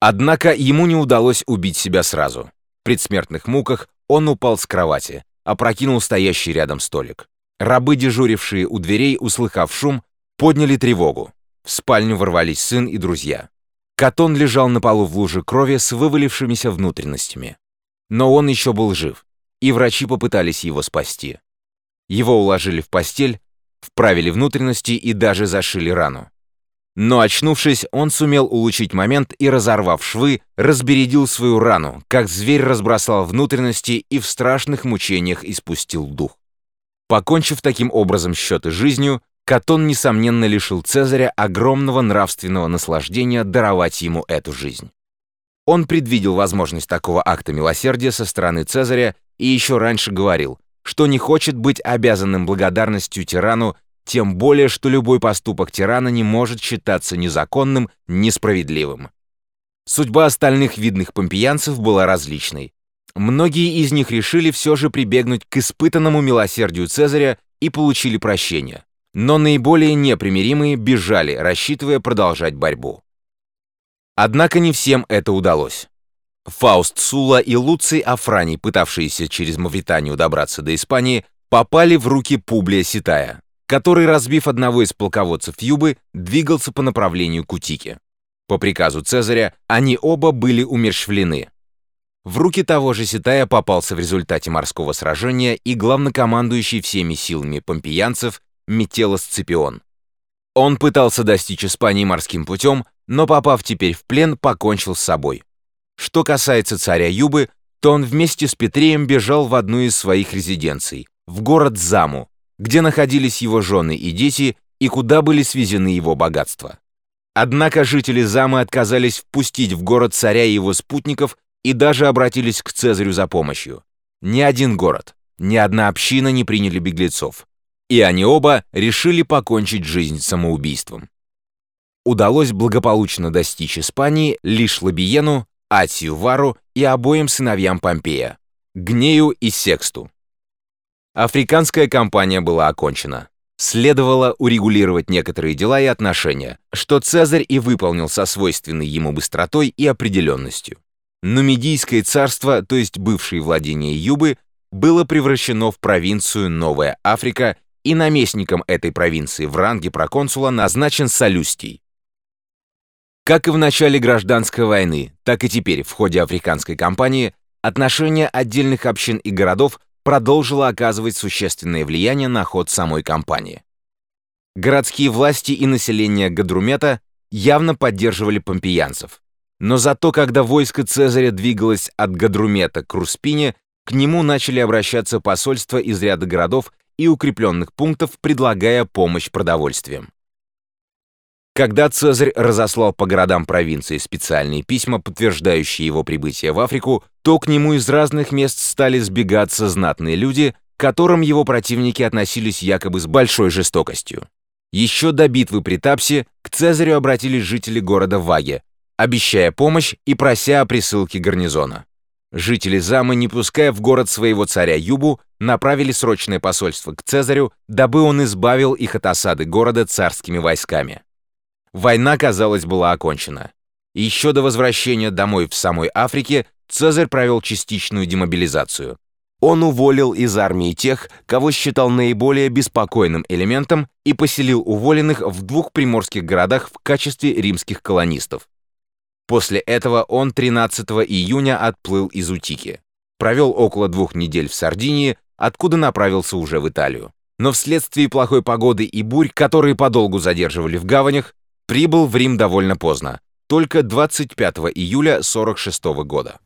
Однако ему не удалось убить себя сразу. В предсмертных муках он упал с кровати, опрокинул стоящий рядом столик. Рабы, дежурившие у дверей, услыхав шум, подняли тревогу. В спальню ворвались сын и друзья. Катон лежал на полу в луже крови с вывалившимися внутренностями. Но он еще был жив, и врачи попытались его спасти. Его уложили в постель, вправили внутренности и даже зашили рану. Но очнувшись, он сумел улучшить момент и, разорвав швы, разбередил свою рану, как зверь разбросал внутренности и в страшных мучениях испустил дух. Покончив таким образом счеты жизнью, Катон, несомненно, лишил Цезаря огромного нравственного наслаждения даровать ему эту жизнь. Он предвидел возможность такого акта милосердия со стороны Цезаря и еще раньше говорил, что не хочет быть обязанным благодарностью тирану, тем более, что любой поступок тирана не может считаться незаконным, несправедливым. Судьба остальных видных помпеянцев была различной. Многие из них решили все же прибегнуть к испытанному милосердию Цезаря и получили прощение но наиболее непримиримые бежали, рассчитывая продолжать борьбу. Однако не всем это удалось. Фауст Сула и Луций Афраний, пытавшиеся через Мавританию добраться до Испании, попали в руки Публия Ситая, который, разбив одного из полководцев Юбы, двигался по направлению к Утике. По приказу Цезаря они оба были умерщвлены. В руки того же Ситая попался в результате морского сражения и главнокомандующий всеми силами помпеянцев Метелос Сципион. Он пытался достичь Испании морским путем, но попав теперь в плен, покончил с собой. Что касается царя Юбы, то он вместе с Петреем бежал в одну из своих резиденций, в город Заму, где находились его жены и дети и куда были свезены его богатства. Однако жители Замы отказались впустить в город царя и его спутников и даже обратились к Цезарю за помощью. Ни один город, ни одна община не приняли беглецов и они оба решили покончить жизнь самоубийством. Удалось благополучно достичь Испании лишь Лабиену, Атию Вару и обоим сыновьям Помпея, Гнею и Сексту. Африканская кампания была окончена. Следовало урегулировать некоторые дела и отношения, что Цезарь и выполнил со свойственной ему быстротой и определенностью. Нумидийское царство, то есть бывшие владения Юбы, было превращено в провинцию Новая Африка и наместником этой провинции в ранге проконсула назначен Солюстий. Как и в начале гражданской войны, так и теперь в ходе африканской кампании отношение отдельных общин и городов продолжило оказывать существенное влияние на ход самой кампании. Городские власти и население Гадрумета явно поддерживали помпеянцев. Но зато, когда войско Цезаря двигалось от Гадрумета к Руспине, к нему начали обращаться посольства из ряда городов и укрепленных пунктов, предлагая помощь продовольствием. Когда Цезарь разослал по городам провинции специальные письма, подтверждающие его прибытие в Африку, то к нему из разных мест стали сбегаться знатные люди, к которым его противники относились якобы с большой жестокостью. Еще до битвы при Тапсе к Цезарю обратились жители города Ваге, обещая помощь и прося о присылке гарнизона. Жители Замы, не пуская в город своего царя Юбу, направили срочное посольство к Цезарю, дабы он избавил их от осады города царскими войсками. Война, казалось, была окончена. еще до возвращения домой в самой Африке Цезарь провел частичную демобилизацию. Он уволил из армии тех, кого считал наиболее беспокойным элементом, и поселил уволенных в двух приморских городах в качестве римских колонистов. После этого он 13 июня отплыл из Утики. Провел около двух недель в Сардинии, откуда направился уже в Италию. Но вследствие плохой погоды и бурь, которые подолгу задерживали в гаванях, прибыл в Рим довольно поздно, только 25 июля 46 года.